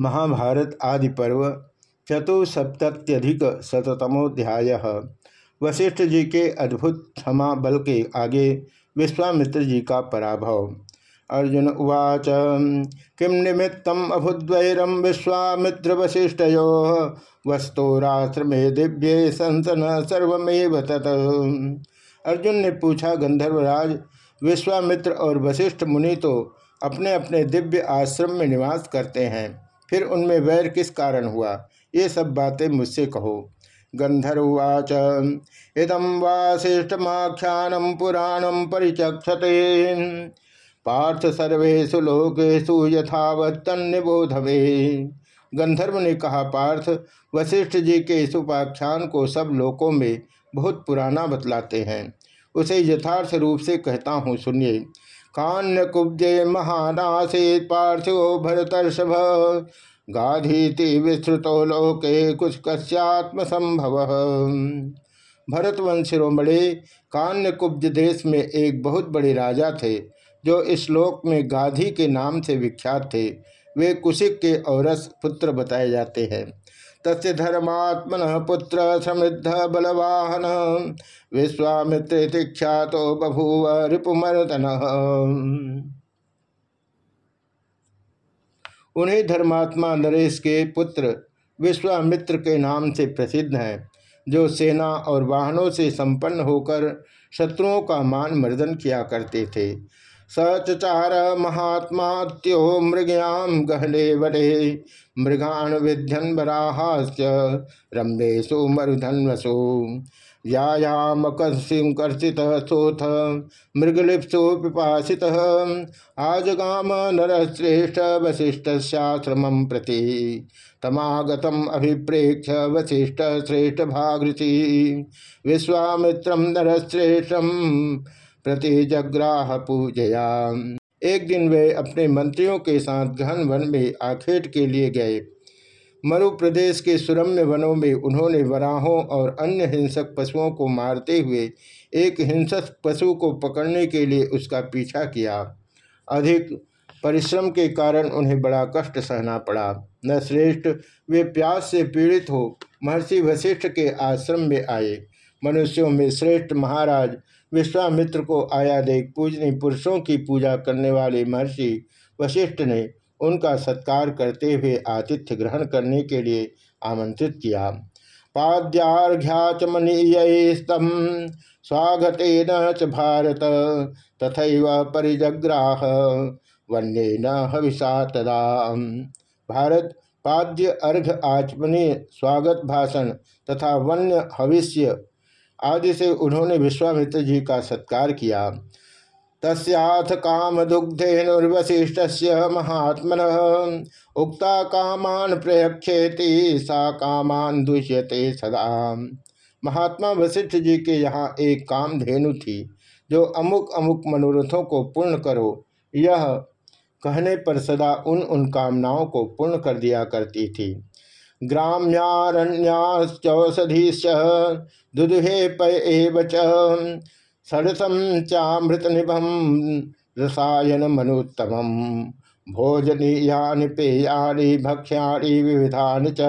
महाभारत आदि पर्व चतुसप्तत्यधिक शतमोध्याय वशिष्ठ जी के अद्भुत क्षमा बल के आगे विश्वामित्र जी का पराभव। अर्जुन उवाच किम निमित्तम अभुद्वैरम विश्वामित्र वशिष्ठ वशिष्ठयो वस्तुराश्रमे दिव्य संसन सर्वमेव तत। अर्जुन ने पूछा, गंधर्वराज, विश्वामित्र और वशिष्ठ मुनि तो अपने अपने दिव्य आश्रम में निवास करते हैं। फिर उनमें वैर किस कारण हुआ? ये सब बातें मुझसे कहो। गंधर्वाच इदम वासिष्ठमाख्यानम पुराणम परिचक्षते। पार्थ सर्वेशु लोकेशु यथावत तन्निबोधवे। गंधर्व ने कहा, पार्थ, वशिष्ठ जी के इस उपाख्यान को सब लोकों में बहुत पुराना बतलाते हैं। उसे यथार्थ रूप से कहता हूँ, सुनिए। कान्य कुब्जे महानासे पार्थिव भरतर्षभ। गाधीति विस्तृतो लोके कुछ कस्यात्म संभव भरतवंश शिरोमणे कान्य कुब्ज देश में एक बहुत बड़े राजा थे, जो इस लोक में गाधी के नाम से विख्यात थे। वे कुशिक के औरस पुत्र बताए जाते हैं। तस् धर्मात्मन पुत्र समृद्ध बलवाहन। विश्वामित्र ख्यातो बभूव रिपुमर्दन उन्हीं धर्मात्मा नरेश के पुत्र विश्वामित्र के नाम से प्रसिद्ध हैं, जो सेना और वाहनों से संपन्न होकर शत्रुओं का मान मर्दन किया करते थे। सचार महात्मात्यो मृगयाम गहले वडे। मृगान विध्यन बराहास्य रम्येशु मरुधन्वसु। यायाम कसिम कर्षित सोथ, मृगलिप्सु पिपासित। आजगाम नरश्रेष्ठ वशिष्ठाश्रम प्रति। तमागतम अभिप्रेक्ष वशिष्ठ श्रेष्ठ भागृति। विश्वामित्रम नरश्रेष्ठम प्रति जग्राह पूजया। एक दिन वे अपने मंत्रियों के साथ घन वन में आखेट के लिए गए। मरु प्रदेश के सुरम्य वनों में उन्होंने वराहों और अन्य हिंसक पशुओं को मारते हुए एक हिंसक पशु को पकड़ने के लिए उसका पीछा किया। अधिक परिश्रम के कारण उन्हें बड़ा कष्ट सहना पड़ा। न श्रेष्ठ, वे प्यास से पीड़ित हो, महर्षि वशिष्ठ के आश्रम में आए। मनुष्यों में श्रेष्ठ महाराज विश्वामित्र को आया देख पूजनी पुरुषों की पूजा करने वाले महर्षि वशिष्ठ ने उनका सत्कार करते हुए आतिथ्य ग्रहण करने के लिए आमंत्रित किया। पाद्याघ्याचमनीयस्तम स्वागत न भारत तथा परिजग्राह वन्य न हविषा तदा। भारत, पाद्य अर्घ आचमनीय स्वागत भाषण तथा वन्य हविष्य आदि से उन्होंने विश्वामित्र जी का सत्कार किया। तस्थ काम दुग्धेनुर्वशिष्ट महात्मन। उक्ता कामान प्रयक्षेति सा कामान दुष्यते सदा। महात्मा वशिष्ठ जी के यहाँ एक काम धेनु थी, जो अमुक अमुक मनोरथों को पूर्ण करो। यह कहने पर सदा उन उन कामनाओं को पूर्ण कर दिया करती थी। ग्राम्यारण्याश्चौषधीश्च दुदुहे पय षडसम चामृत निभम रसायन मनुत्तम भोजनीयानि पेयानि भक्ष्याणि विविधानि च।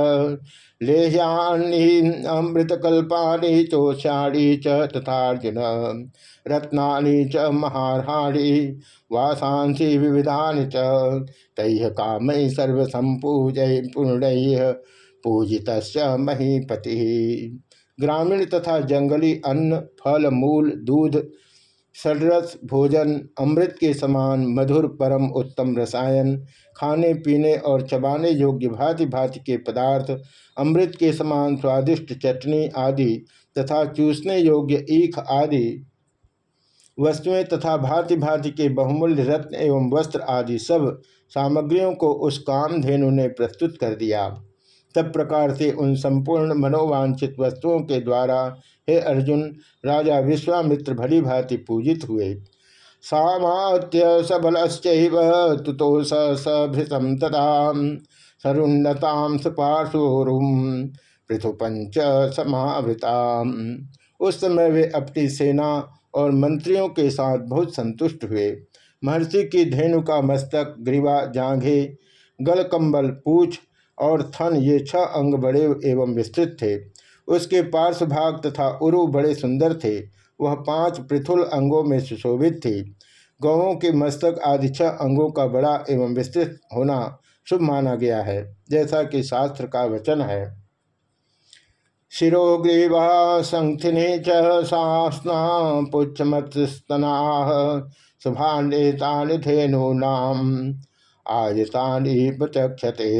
लेह्यानि, अमृतकल्पानि चोषाणी च तथार्जुन। रत्नानि च, महारहाणि, वासांसि, विविधानि च। तैः कामैः सर्वसम्पूजैः पूर्णैः पूजित महीपति। ग्रामीण तथा जंगली अन्न, फल, मूल, दूध सडरस भोजन, अमृत के समान मधुर परम उत्तम रसायन, खाने, पीने और चबाने योग्य भांति भांति के पदार्थ, अमृत के समान स्वादिष्ट चटनी आदि तथा चूसने योग्य ईख आदि, वस्तुएँ तथा भांति भांति के बहुमूल्य रत्न एवं वस्त्र आदि सब सामग्रियों को उस कामधेनु ने प्रस्तुत कर दिया। तब प्रकार से उन संपूर्ण मनोवांछित वस्तुओं के द्वारा, हे अर्जुन, राजा विश्वामित्र भली भांति पूजित हुए। सामात्य सबलश्चैव तुतो सभृतम तदा सरुन्नताम सुपार्शोरुम पृथुपंच समावृताम उस समय वे अपनी सेना और मंत्रियों के साथ बहुत संतुष्ट हुए। महर्षि की धेनु का मस्तक, ग्रीवा, जांघे गल कंबल पूछ और थन ये छह अंग बड़े एवं विस्तृत थे। उसके पार्श्वभाग तथा उरु बड़े सुंदर थे। वह पाँच पृथुल अंगों में सुशोभित थी। गौों के मस्तक आदि छह अंगों का बड़ा एवं विस्तृत होना शुभ माना गया है, जैसा कि शास्त्र का वचन है। शिरोग्रीवा संथिने चास्ना पुच्छमत्स्तना शुभान्वितानि धेनूनाम आयतानि प्रचक्षते।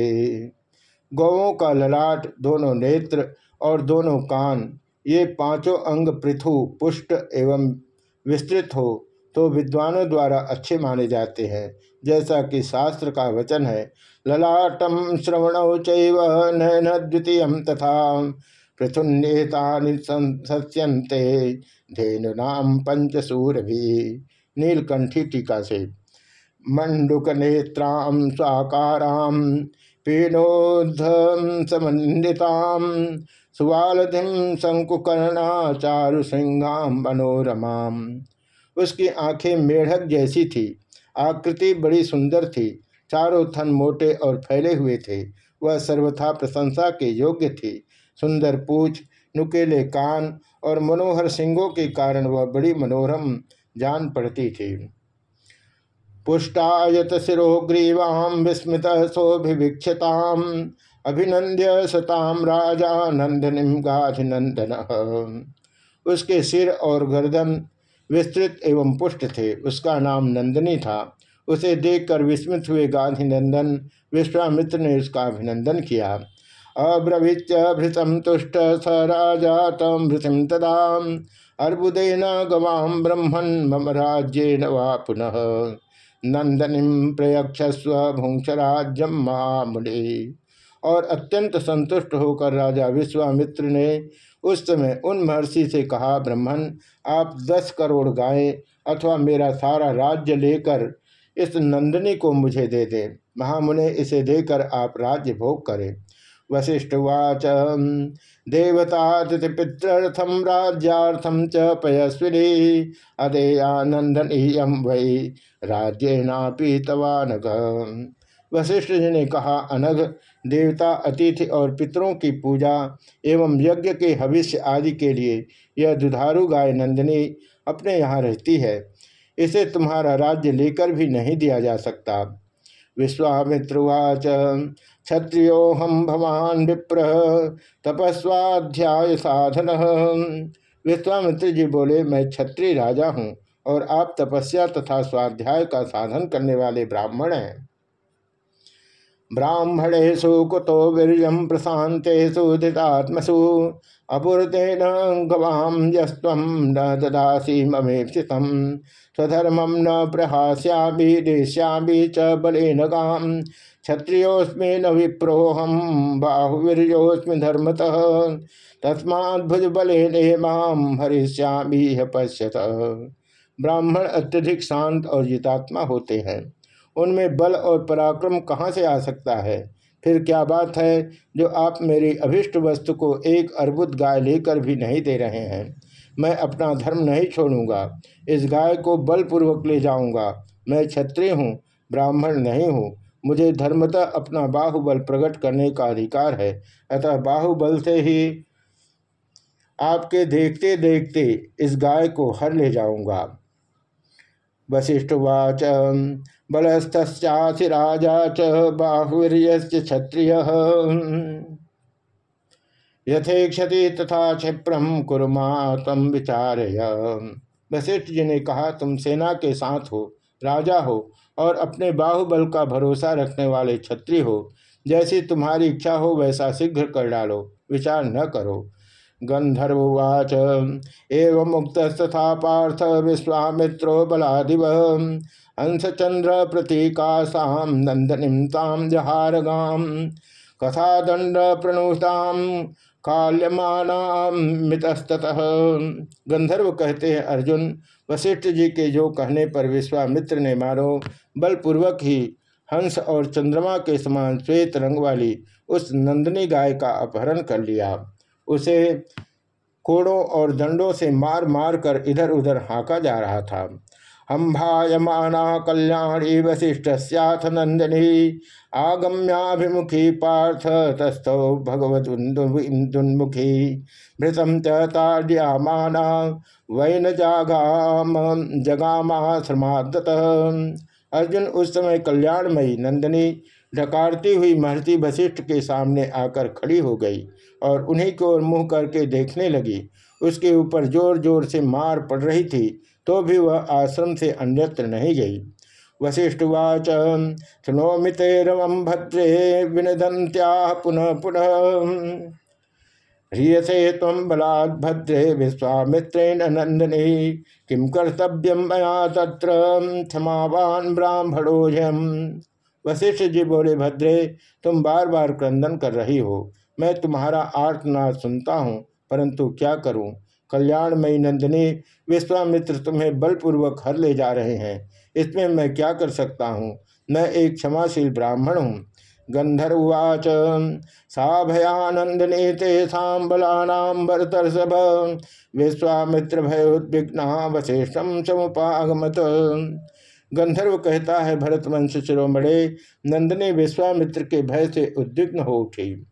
गौों का ललाट, दोनों नेत्र और दोनों कान, ये पाँचों अंग पृथु, पुष्ट एवं विस्तृत हो तो विद्वानों द्वारा अच्छे माने जाते हैं। जैसा कि शास्त्र का वचन है ललाटम श्रवण चैव नयन द्वितीय तथा पृथुन्नेता सत्यंते धेनुनाम पंचसूर भी नीलकंठी टीका से। मंडुक नेत्राम स्वाकाराम पीनोधम समन्विताम सुवालधिम शंकुकर्णा चारु सिंगाम मनोरमाम उसकी आँखें मेढक जैसी थी, आकृति बड़ी सुंदर थी, चारों थन मोटे और फैले हुए थे। वह सर्वथा प्रशंसा के योग्य थी। सुंदर पूछ, नुकेले कान और मनोहर सिंगों के कारण वह बड़ी मनोरम जान पड़ती थी। पुष्टायत शिरोग्रीवाम विस्मित सोभिवीक्षताम अभिनंद्य सताम राजा नंदनिम गाधिनंदन। उसके सिर और गर्दन विस्तृत एवं पुष्ट थे। उसका नाम नंदनी था। उसे देखकर विस्मित हुए गांधी नंदन विश्वामित्र ने उसका अभिनंदन किया। अब्रवीच्य भृतम तुष्ट स राजा तम भृतिम तदा अर्बुदेन गवाम ब्रह्मण मम राज्य वा पुनः। नंदनिम प्रयक्षस्व भुंक्ष राज्यम महामुनि और अत्यंत संतुष्ट होकर राजा विश्वामित्र ने उस समय उन महर्षि से कहा ब्रह्मण आप दस करोड़ गायें अथवा मेरा सारा राज्य लेकर इस नंदिनी को मुझे दे दें। महामुने इसे देकर आप राज्य भोग करें। वशिष्ठवाच देवता पितृर्थम राज्यार्थम च पयस्विनी। अदेयानंदनीयम वै राज्यनापी तवानग। वशिष्ठ जी ने कहा, अनघ, देवता, अतिथि और पितरों की पूजा एवं यज्ञ के हविष्य आदि के लिए यह दुधारू गाय नंदिनी अपने यहाँ रहती है। इसे तुम्हारा राज्य लेकर भी नहीं दिया जा सकता। विश्वामित्रुवाच। क्षत्रियोहम भवान विप्र तपस्वाध्याय साधन विश्वामित्र जी बोले, मैं क्षत्रिय राजा हूँ और आप तपस्या तथा स्वाध्याय का साधन करने वाले ब्राह्मण हैं। ब्राह्मणेशु कुतो वीर प्रशांतेषु धृतात्मसु अपूर्तेन गवाम यस्व न ददासी ममेक्षित स्वधर्मम न प्रहास्यामी, देश्यामी च बलेन गाम क्षत्रियोस्मे न विप्रोहम बाहुवीर्योस्मि धर्मतः। तस्माद्भुज बले माम हरिष्यामी पश्यत ब्राह्मण अत्यधिक शांत और जितात्मा होते हैं। उनमें बल और पराक्रम कहाँ से आ सकता है? फिर क्या बात है जो आप मेरी अभिष्ट वस्तु को एक अर्बुद गाय लेकर भी नहीं दे रहे हैं? मैं अपना धर्म नहीं छोड़ूँगा। इस गाय को बलपूर्वक ले जाऊँगा। मैं क्षत्रिय हूँ, ब्राह्मण नहीं हूँ। मुझे धर्मतः अपना बाहुबल प्रकट करने का अधिकार है। अतः बाहुबल से ही आपके देखते देखते इस गाय को हर ले जाऊँगा। वशिष्ठवाच बलस्तस्यासि राजा च बाहुवीर क्षत्रिय। यथेक्षति तथा क्षिप्रम कुरुमा तम विचार वशिष्ठ जी ने कहा, तुम सेना के साथ हो, राजा हो, और अपने बाहुबल का भरोसा रखने वाले क्षत्रिय हो। जैसी तुम्हारी इच्छा हो, वैसा शीघ्र कर डालो, विचार न करो। गंधर्ववाच एवं मुक्त तथा पार्थ विश्वामित्रो बलादिव। हंसचंद्र प्रतीकाशाम नंदनिम ताम जहारगाम कथा दंड प्रणुताम काल्यमानामितस्तः गंधर्व कहते हैं, अर्जुन, वशिष्ठ जी के जो कहने पर विश्वामित्र ने मारो, बलपूर्वक ही हंस और चंद्रमा के समान श्वेत रंग वाली उस नंदनी गाय का अपहरण कर लिया। उसे कोड़ों और दंडों से मार मार कर इधर उधर हाँका जा रहा था। हम्भायमाना कल्याणी वशिष्ठ नंदिनी। आगम्याभिमुखी पार्थ तस्थौ भगवतुन्मुखी भृतम चार्यमाना वैन जागाम, जगामा श्रमादत अर्जुन उस समय कल्याणमयी नंदिनी ढकारती हुई महर्षि वशिष्ठ के सामने आकर खड़ी हो गई और उन्हीं को मुँह करके देखने लगी। उसके ऊपर ज़ोर ज़ोर से मार पड़ रही थी तो भी वह आश्रम से अन्यत्र नहीं गई। वशिष्ठवाच सुनोमिते रम भद्रे विनदंत्या पुनः पुनः। ह्रियसे तम बलात् भद्रे विश्वामित्रेण नंदनी। किम कर्तव्यम मया तत्र? क्षमावान ब्राह्मणोजम वशिष्ठ जी बोले, भद्रे, तुम बार बार क्रंदन कर रही हो। मैं तुम्हारा आर्तनाद सुनता हूँ। परंतु क्या करूँ? कल्याणमयी नंदिनी, विश्वामित्र तुम्हें बलपूर्वक हर ले जा रहे हैं। इसमें मैं क्या कर सकता हूँ? मैं एक क्षमाशील ब्राह्मण हूँ। गंधर्वाच सा भयानंदने तेषा बलानाम भरतर्षभ, विश्वामित्र भयोद्विघ्ना वशिष्ठम समुपागमत। गंधर्व कहता है भरत वंश शिरोमणे, नंदने विश्वामित्र के भय से उद्विग्न हो उठी।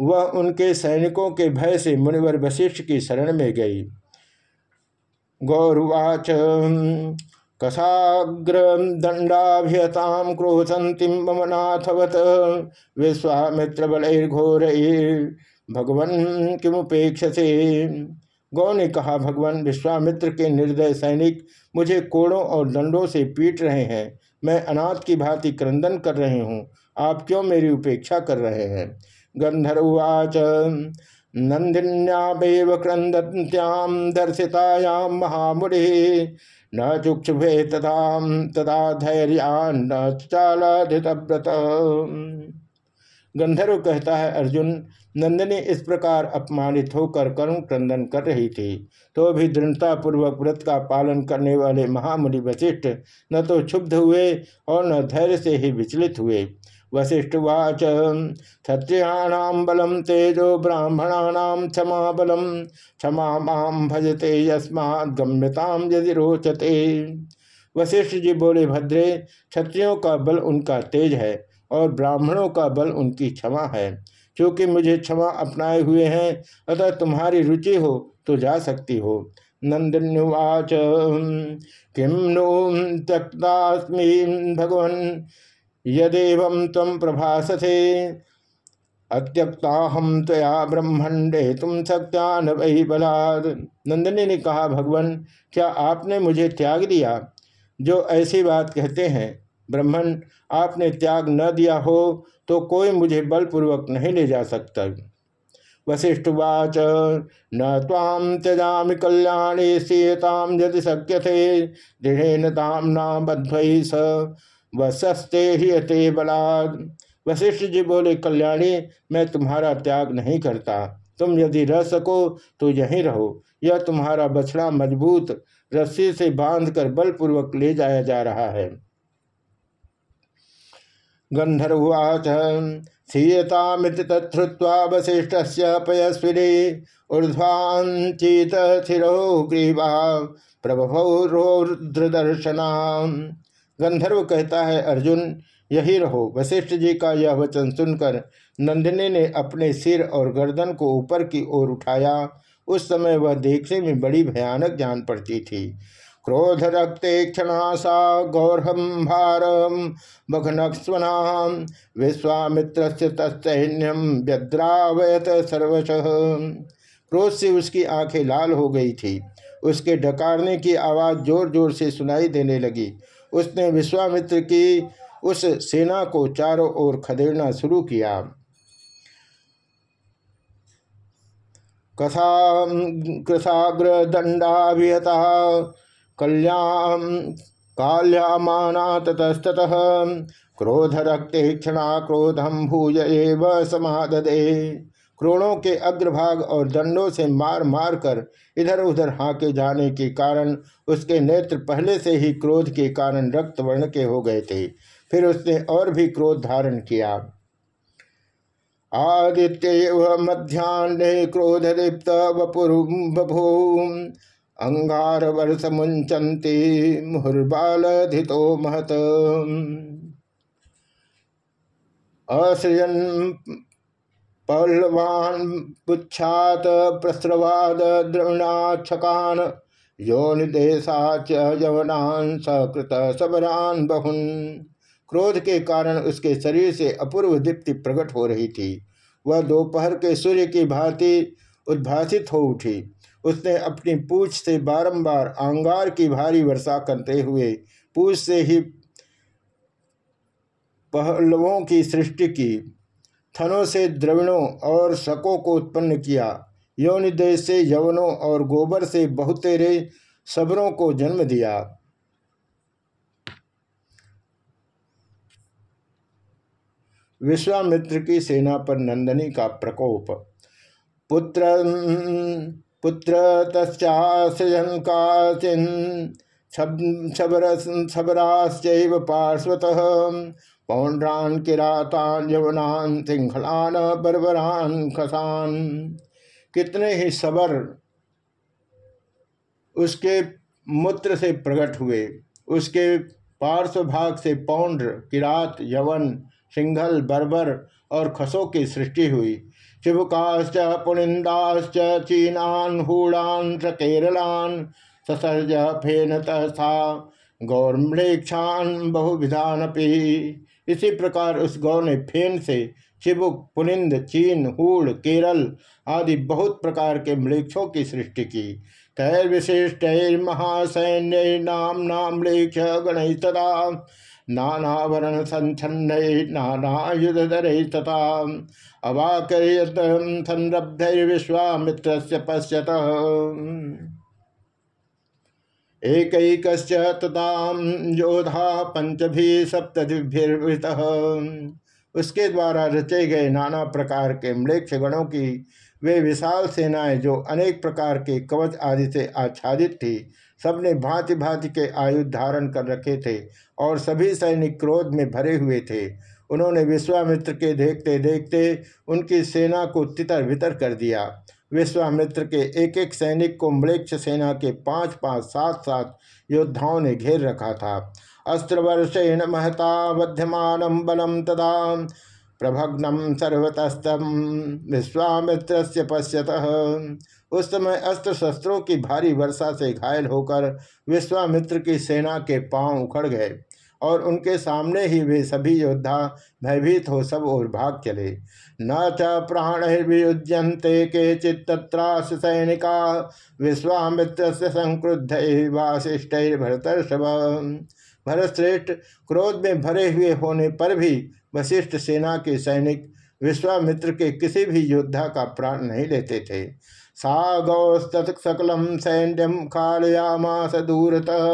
वह उनके सैनिकों के भय से मुनिवर वशिष्ठ की शरण में गई। गौरवाच कसाग्र दंडाभियताम क्रोशंतिम ममनाथवत। विश्वामित्र बलैर्घोर भगवन किमुपेक्षसे? गौ ने कहा, भगवान विश्वामित्र के निर्दय सैनिक मुझे कोड़ों और दंडों से पीट रहे हैं। मैं अनाथ की भांति क्रंदन कर रहे हूँ। आप क्यों मेरी उपेक्षा कर रहे हैं? गंधर्वाच नंदिन्यामेव क्रंदत्याम दर्शितायाम महामुनि। न चुक्षुभे तथा तदा धैर्यान चालाधितव्रत। गंधर्व कहता है, अर्जुन, नंदिनी इस प्रकार अपमानित होकर करुण क्रंदन कर रही थी तो भी दृढ़ता पूर्वक व्रत का पालन करने वाले महामुनि वशिष्ठ न तो क्षुब्ध हुए और न धैर्य से ही विचलित हुए। वशिष्ठवाच क्षत्रियाणाम बलम तेजो ब्राह्मणानाम क्षमा बलम क्षमा माम भजते यस्मा गम्यताम यदि रोचते। वशिष्ठ जी बोले, भद्रे, क्षत्रियों का बल उनका तेज है और ब्राह्मणों का बल उनकी क्षमा है। क्योंकि मुझे क्षमा अपनाए हुए हैं, अतः तुम्हारी रुचि हो तो जा सकती हो। नंदन्युवाच किम नो त्यक्तास्मी भगवन यदेव तम प्रभासथे अत्यक्ता हम तया ब्रह्मंडे तुम सक्या न वही बलाद नंदनी ने कहा, भगवान, क्या आपने मुझे त्याग दिया? जो ऐसी बात कहते हैं ब्रह्मण आपने त्याग न दिया हो तो कोई मुझे बलपूर्वक नहीं ले जा सकता। वशिष्ठवाच न ताम त्यजा कल्याणी सीयताम यदि शक्य थे दृढ़ ताम न बध्वई स वसस्ते हियते बलाद। वशिष्ठ जी बोले, कल्याणी, मैं तुम्हारा त्याग नहीं करता। तुम यदि रह सको तो यहीं रहो। यह तुम्हारा बछड़ा मज़बूत रस्सी से बांधकर बलपूर्वक ले जाया जा रहा है। गंधर्वाच सीयतामित तत्वा वशिष्ठ से पयस्विनी ऊर्ध्वांचित थिरो ग्रीवा गंधर्व कहता है, अर्जुन, यही रहो। वशिष्ठ जी का यह वचन सुनकर नंदिनी ने अपने सिर और गर्दन को ऊपर की ओर उठाया। उस समय वह देखने में बड़ी भयानक जान पड़ती थी। क्रोध रक्ते क्षणा सा गौरहम भारम बघनस्वना विश्वामित्र से व्यद्रावयत सर्वश। क्रोध से उसकी आँखें लाल हो गई थी। उसके डकारने की आवाज़ ज़ोर ज़ोर से सुनाई देने लगी। उसने विश्वामित्र की उस सेना को चारों ओर खदेड़ना शुरू किया। कथा कृथाग्र दंडाभियता कल्याण काल्यामाना ततस्तत क्रोध रक्ते क्षणा क्रोधम भूज एव समादे क्रोणों के अग्रभाग और दंडों से मार मार कर इधर उधर हाके जाने के कारण उसके नेत्र पहले से ही क्रोध के कारण रक्त वर्ण के हो गए थे। फिर उसने और भी क्रोध धारण किया। आदित्य मध्यान्ह क्रोध लिप्त बभू अंगार वर्ष मुंचंती मुहुर्बालधितो महत। असृजन पल्लवान पुच्छात प्रस्रवाद द्रवणाक्षकान योनिदेशा यवनान सकृत सबरान बहुन। क्रोध के कारण उसके शरीर से अपूर्व दीप्ति प्रकट हो रही थी। वह दोपहर के सूर्य की भांति उद्भासित हो उठी। उसने अपनी पूछ से बारंबार अंगार की भारी वर्षा करते हुए पूछ से ही पहलवों की सृष्टि की। थनों से द्रविणों और शकों को उत्पन्न किया। योनिदेश से यवनों और गोबर से बहुतेरे सबरों को जन्म दिया। विश्वामित्र की सेना पर नंदनी का प्रकोप। पुत्र पुत्र तस्जन काचिन छबराश्चैव पार्श्वतः पौंड्रान किरातान यवनान सिंहलान बर्बरान खसान। कितने ही सबर उसके मूत्र से प्रकट हुए, उसके पार्श्व भाग से पौंड्र, किरात, यवन सिंघल बर्बर और खसों की सृष्टि हुई। शिवकाश्च, पुनिंदाश्च, चीनान, हूड़ान स केरलान ससर्ज फेन तथा गौरम्लेक्षान बहुविधान इसी प्रकार उस गौ ने फेन से चिबुक, पुनिंद, चीन, हूड़, केरल आदि बहुत प्रकार के मृक्षों की सृष्टि की। तैर विशिष्ट महासैन्य नाम नाम लेख गण तथा। नानावरण संचन्न नाना युधर तथा। अवाक संरब्धर्विश्वामित्र पश्यत। एक योधा पंचभी सप्तभिर्वृत उसके द्वारा रचे गए नाना प्रकार के मृक्ष गणों की, वे विशाल सेनाएँ जो अनेक प्रकार के कवच आदि से आच्छादित थी, सबने भांति भांति के आयुध धारण कर रखे थे और सभी सैनिक क्रोध में भरे हुए थे। उन्होंने विश्वामित्र के देखते देखते उनकी सेना को तितर बितर कर दिया। विश्वामित्र के एक एक सैनिक को मृक्ष सेना के पाँच पाँच सात सात योद्धाओं ने घेर रखा था। अस्त्रवर्षेण महता बध्यमान बलम तदा प्रभग्नम सर्वतस्तम विश्वामित्र पश्यत। उस समय अस्त्र शस्त्रों की भारी वर्षा से घायल होकर विश्वामित्र की सेना के पाँव उखड़ गए। और उनके सामने ही वे सभी योद्धा भयभीत हो सब और भाग चले। न च प्राण प्राणिर्वियुज्यंते के चित्रास सैनिका विश्वामित्र से संक्रुद्ध वासिष्ठ भरतर्षभ भरतश्रेष्ठ क्रोध में भरे हुए होने पर भी वशिष्ठ सेना के सैनिक विश्वामित्र के किसी भी योद्धा का प्राण नहीं लेते थे। सा गौस्त सकलम सैन्यम कालयामास दूरतः।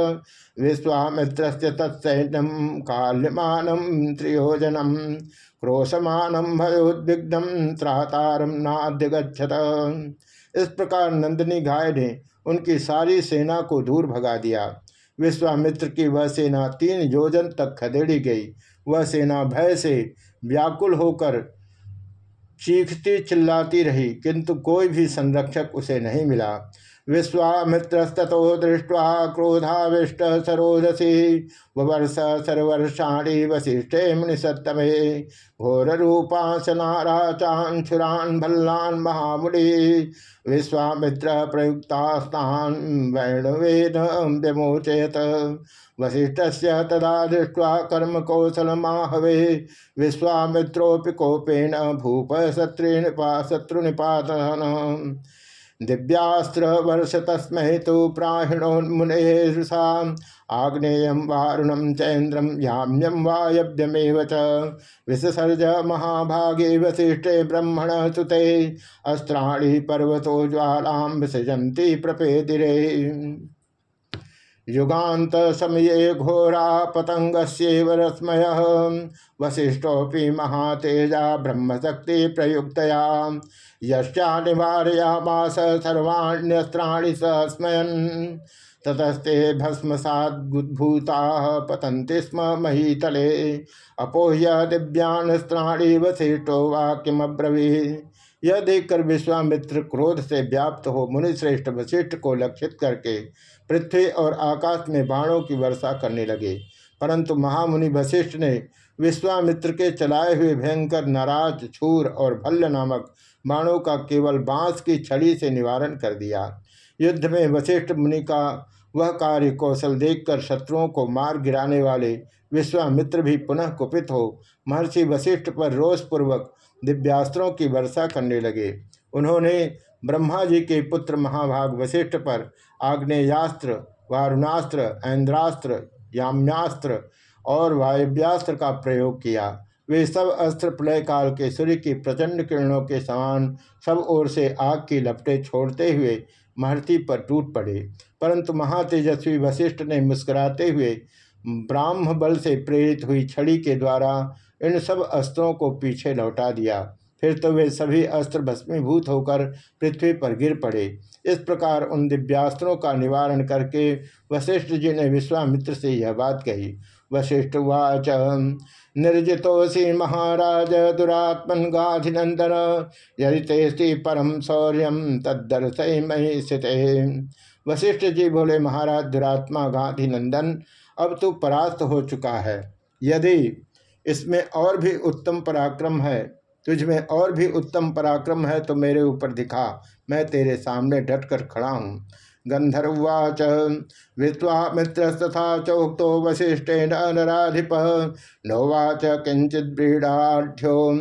विश्वामित्र तत्सैन्यम काल्यमान त्रियोजनम क्रोशमानम भयोद्विग्धम त्रातारम नाद्य गच्छत इस प्रकार नंदिनी गाय ने उनकी सारी सेना को दूर भगा दिया। विश्वामित्र की वह सेना तीन योजन तक खदेड़ी गई। वह सेना भय से व्याकुल होकर चीखती चिल्लाती रही किंतु कोई भी संरक्षक उसे नहीं मिला। विश्वामित्रस्तो दृष्ट्वा क्रोधाविष्ट सरोदसी वर्ष सर्वर्षाणी वशिष्ठे मुनिसत्तमे। घोर रूपासनाराचांशुरान भल्लान महामुनि विश्वामित्र प्रयुक्तास्तान वैणवेद व्यमोचयत वशिष्ठ तदा दृष्ट्वा कर्म कौशलमाहवे विश्वामित्रोपि कोपेन भूप शत्रुनिपा शत्रुनिपातन दिव्यास्त्र वर्ष तस्मै तो प्राहिणोन्मुनेषा आग्नेय वारुणम चैन्द्रम याम्यम वायव्यमेव च। विससर्ज महाभागे वशिष्ठे ब्रह्मण सुते। अस्त्राणी पर्वतो ज्वाला विसृजंती प्रपेदिरे। युगान्त समये घोरा पतंगस्येव रश्मय। वशिष्ठोपि महातेजा ब्रह्मशक्ति प्रयुक्तया। यश्चा निवारयामास सर्वाण्यस्त्राणि स्मयन् ततस्ते भस्मसाद्भूता पतन्ति स्म महीतले। अपोह्य दिव्यान्स्त्राणि वशिष्ठो वाक्यमब्रवी यह देखकर विश्वामित्र क्रोध से व्याप्त हो मुनिश्रेष्ठ वशिष्ठ को लक्षित करके पृथ्वी और आकाश में बाणों की वर्षा करने लगे। परंतु महामुनि वशिष्ठ ने विश्वामित्र के चलाए हुए भयंकर नाराज़, छूर और भल्ल नामक बाणों का केवल बाँस की छड़ी से निवारण कर दिया। युद्ध में वशिष्ठ मुनि का वह कार्य कौशल देखकर शत्रुओं को मार गिराने वाले विश्वामित्र भी पुनः कुपित हो, महर्षि वशिष्ठ पर रोषपूर्वक दिव्यास्त्रों की वर्षा करने लगे। उन्होंने ब्रह्मा जी के पुत्र महाभाग वशिष्ठ पर आग्नेयास्त्र, वारुणास्त्र, ऐन्द्रास्त्र याम्यास्त्र और वायव्यास्त्र का प्रयोग किया। वे सब अस्त्र प्रलय काल के सूर्य की प्रचंड किरणों के समान सब ओर से आग की लपटें छोड़ते हुए महर्ति पर टूट पड़े। परंतु महातेजस्वी वशिष्ठ ने मुस्कुराते हुए, ब्राह्म बल से प्रेरित हुई छड़ी के द्वारा इन सब अस्त्रों को पीछे लौटा दिया। फिर तो वे सभी अस्त्र भस्मीभूत होकर पृथ्वी पर गिर पड़े। इस प्रकार उन दिव्यास्त्रों का निवारण करके वशिष्ठ जी ने विश्वामित्र से यह बात कही। वशिष्ठ वाच निर्जितोसी महाराज दुरात्मन गाधिनंदन यदि तेस्ती परम शौर्य तदर्श मही स्थित। वशिष्ठ जी बोले, महाराज दुरात्मा गांधी नंदन अब तू परास्त हो चुका है। यदि इसमें और भी उत्तम पराक्रम है, तुझ में और भी उत्तम पराक्रम है तो मेरे ऊपर दिखा। मैं तेरे सामने डटकर खड़ा हूँ। गंधर्वाच विश्वामित्रस्तथा चौक्तो वशिष्ठेन नराधिप नोवाच किंचित ब्रीडाढ़ो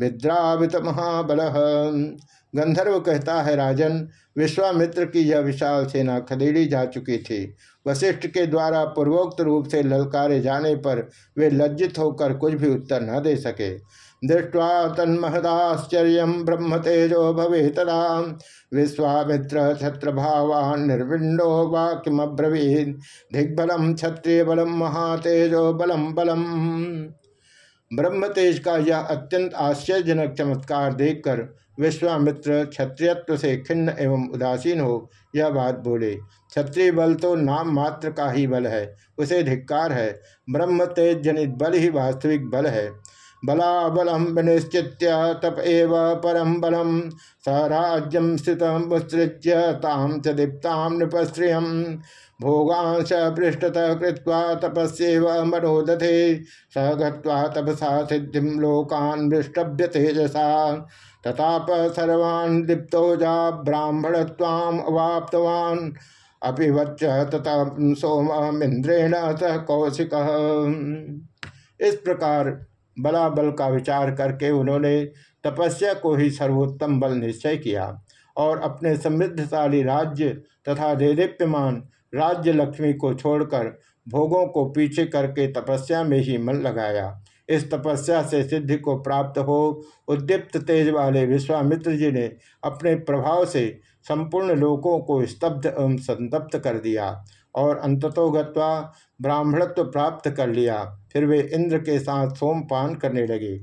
विद्रावित महाबल। गंधर्व कहता है, राजन, विश्वामित्र की यह विशाल सेना खदेड़ी जा चुकी थी। वशिष्ठ के द्वारा पूर्वोक्त रूप से ललकारे जाने पर वे लज्जित होकर कुछ भी उत्तर न दे सके। दृष्ट्वा तन्महदाश्चर्य ब्रह्म तेजो भवे तदा। विश्वामित्र छत्र भावान निर्विंडो वाक्यमब्रवीद दिग्बलम क्षत्रिय बलम महातेजो बलम बलम ब्रह्म तेज का यह अत्यंत आश्चर्यजनक चमत्कार देखकर विश्वामित्र क्षत्रियत्व से खिन्न एवं उदासीन हो, यह बात बोले, क्षत्रिय बल तो नाम मात्र का ही बल है, उसे धिक्कार है। ब्रह्म तेज जनित बल ही वास्तविक बल है। बलाबलम विनिश्चित तप एव परम बलम। सराज्यम स्थित मुत्सृज्य ताम च दीप्ताम नृपश्रियम भोगांश पृष्ठतः कृत्वा तपस्व मनोदधे। स गत्वा तपसा सिद्धि लोकान मृष्टभ्य तेजसा। तताप सर्वान् दीप्तोजा ब्राह्मण ताम अवाप्तवान। अपिवच्च तथा सोम इंद्रेण सह कौशिक। इस प्रकार बला बल का विचार करके उन्होंने तपस्या को ही सर्वोत्तम बल निश्चय किया और अपने समृद्धशाली राज्य तथा देदीप्यमान राज्य लक्ष्मी को छोड़कर भोगों को पीछे करके तपस्या में ही मन लगाया। इस तपस्या से सिद्धि को प्राप्त हो उद्दीप्त तेज वाले विश्वामित्र जी ने अपने प्रभाव से संपूर्ण लोकों को स्तब्ध एवं संतप्त कर दिया और अंततो गत्वा ब्राह्मणत्व प्राप्त कर लिया। फिर वे इंद्र के साथ सोमपान करने लगे।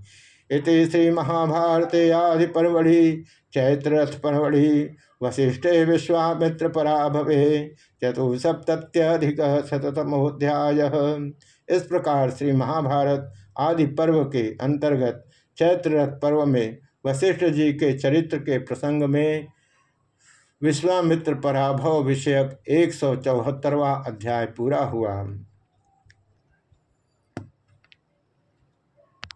इति श्री महाभारते आदि परवढ़ि चैत्रथ परवढ़ि वशिष्ठे विश्वामित्र पराभवे चतुसप्त्यधिक शतमोध्याय इस प्रकार श्री महाभारत आदि पर्व के अंतर्गत चैत्ररथ पर्व में वशिष्ठ जी के चरित्र के प्रसंग में विश्वामित्र पराभव विषयक एक सौ अध्याय पूरा हुआ।